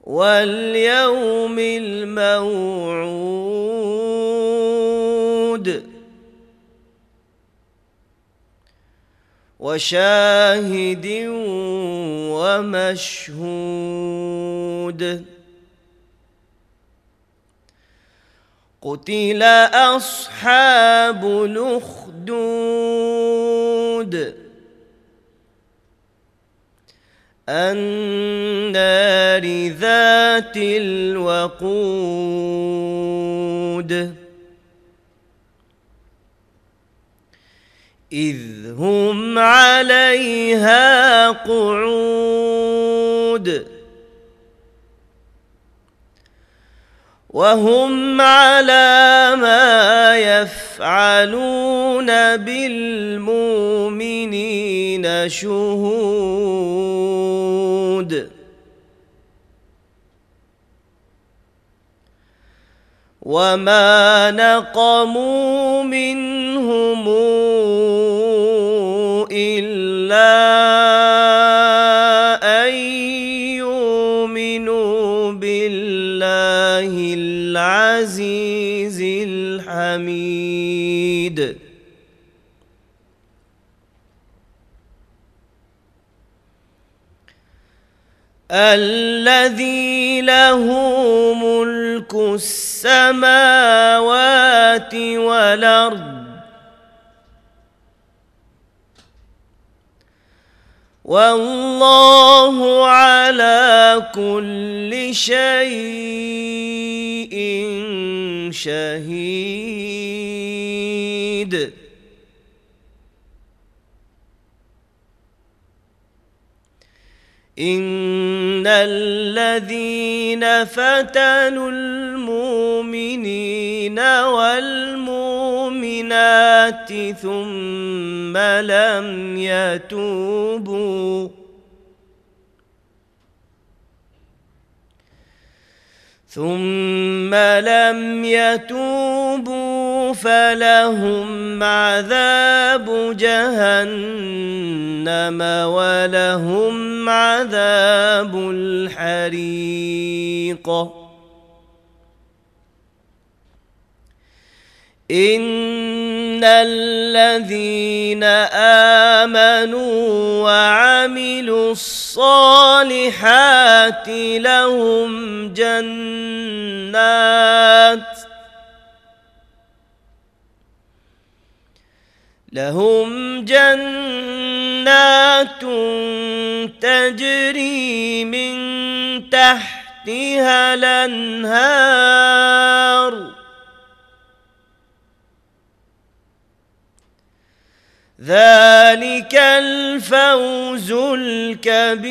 واليوم الموعود. وشاهد ومشهود. قتل أصحاب الأخدود. النار ذات الوقود. إذ هم عليها قعود. وهم على ما يفعلون بالمؤمنين شهود. وما نقموا منهم إلا العزيز الحميد. الذي له ملك السماوات والأرض. والله على كل شيء شهيد. إن الذين فتنوا المؤمنين والمؤمنات ثم لم يتوبوا. ثم لم يتوبوا. فلهم عذاب جهنم ولهم عذاب الحريق. إن الذين آمنوا وعملوا الصالحات لهم جنات لهم جنات تجري من تحتها الأنهار. ذلك الفوز الكبير.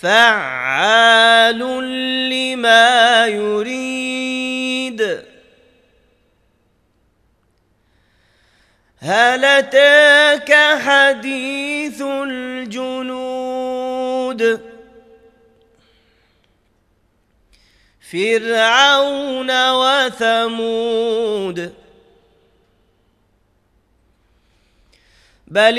فعال لما يريد. هل اتاك حديث الجنود؟ فرعون وثمود. بل